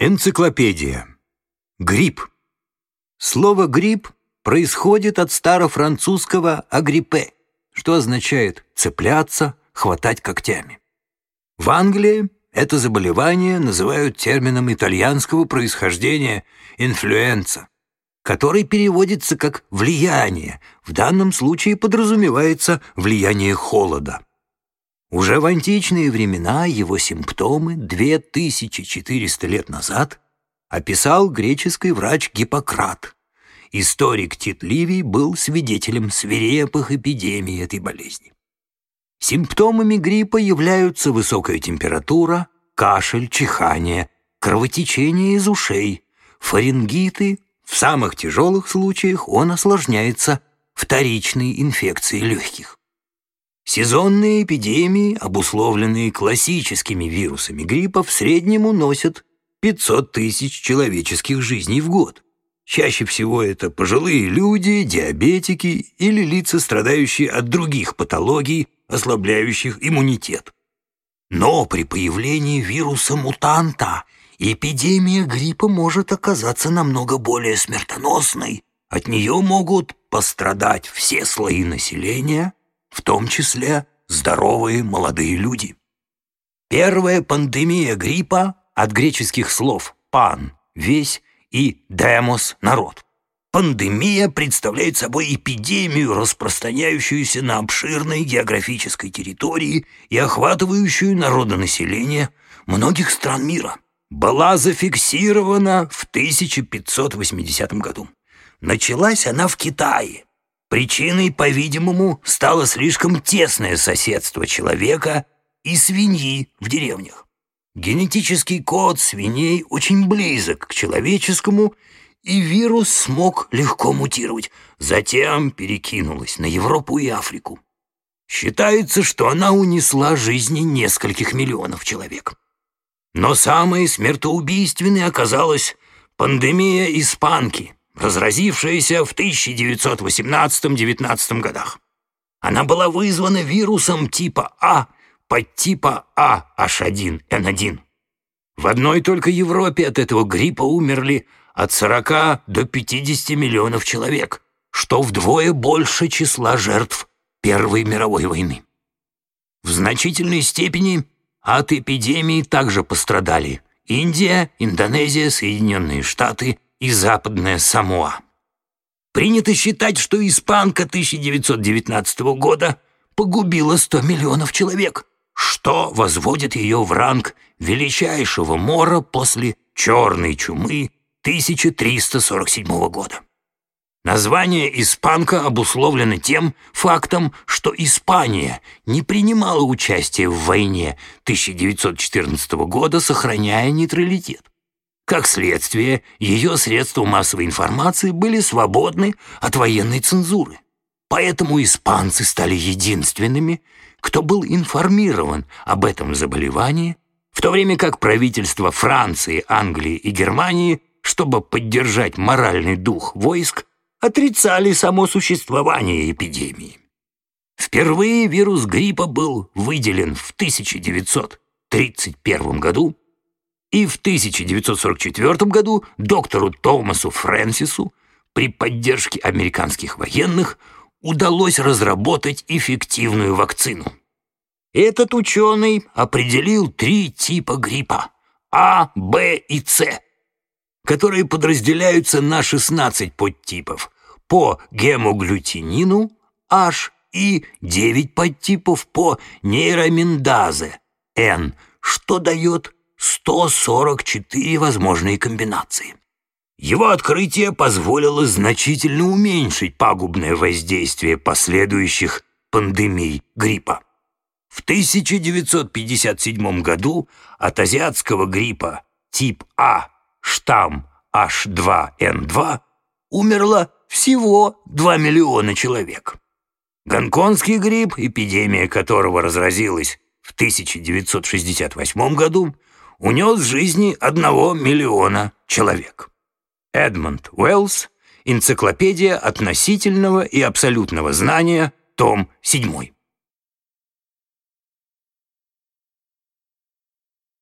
Энциклопедия. Грипп. Слово «грипп» происходит от старофранцузского «агриппе», что означает «цепляться», «хватать когтями». В Англии это заболевание называют термином итальянского происхождения «инфлюенца», который переводится как «влияние», в данном случае подразумевается влияние холода. Уже в античные времена его симптомы 2400 лет назад описал греческий врач Гиппократ. Историк Тит Ливий был свидетелем свирепых эпидемий этой болезни. Симптомами гриппа являются высокая температура, кашель, чихание, кровотечение из ушей, фарингиты, в самых тяжелых случаях он осложняется вторичной инфекцией легких. Сезонные эпидемии, обусловленные классическими вирусами гриппа, в среднем уносят 500 тысяч человеческих жизней в год. Чаще всего это пожилые люди, диабетики или лица, страдающие от других патологий, ослабляющих иммунитет. Но при появлении вируса-мутанта эпидемия гриппа может оказаться намного более смертоносной. От нее могут пострадать все слои населения – в том числе здоровые молодые люди. Первая пандемия гриппа от греческих слов «пан» – «весь» и «демос» – «народ». Пандемия представляет собой эпидемию, распространяющуюся на обширной географической территории и охватывающую народонаселение многих стран мира. Была зафиксирована в 1580 году. Началась она в Китае, Причиной, по-видимому, стало слишком тесное соседство человека и свиньи в деревнях. Генетический код свиней очень близок к человеческому, и вирус смог легко мутировать. Затем перекинулась на Европу и Африку. Считается, что она унесла жизни нескольких миллионов человек. Но самой смертоубийственной оказалась пандемия испанки – разразившаяся в 1918-19 годах. Она была вызвана вирусом типа А подтипа А-H1N1. В одной только Европе от этого гриппа умерли от 40 до 50 миллионов человек, что вдвое больше числа жертв Первой мировой войны. В значительной степени от эпидемии также пострадали Индия, Индонезия, Соединенные Штаты и Западная Самоа. Принято считать, что испанка 1919 года погубила 100 миллионов человек, что возводит ее в ранг величайшего мора после черной чумы 1347 года. Название «испанка» обусловлено тем фактом, что Испания не принимала участие в войне 1914 года, сохраняя нейтралитет. Как следствие, ее средства массовой информации были свободны от военной цензуры. Поэтому испанцы стали единственными, кто был информирован об этом заболевании, в то время как правительства Франции, Англии и Германии, чтобы поддержать моральный дух войск, отрицали само существование эпидемии. Впервые вирус гриппа был выделен в 1931 году и в 1944 году доктору Томасу Фрэнсису при поддержке американских военных удалось разработать эффективную вакцину. Этот ученый определил три типа гриппа – А, Б и С, которые подразделяются на 16 подтипов по гемоглютинину H и 9 подтипов по нейроминдазе N, что дает 144 возможные комбинации. Его открытие позволило значительно уменьшить пагубное воздействие последующих пандемий гриппа. В 1957 году от азиатского гриппа тип А штамм H2N2 умерло всего 2 миллиона человек. Гонконгский грипп, эпидемия которого разразилась в 1968 году, унес жизни одного миллиона человек. Эдмонд Уэллс «Энциклопедия относительного и абсолютного знания», том 7.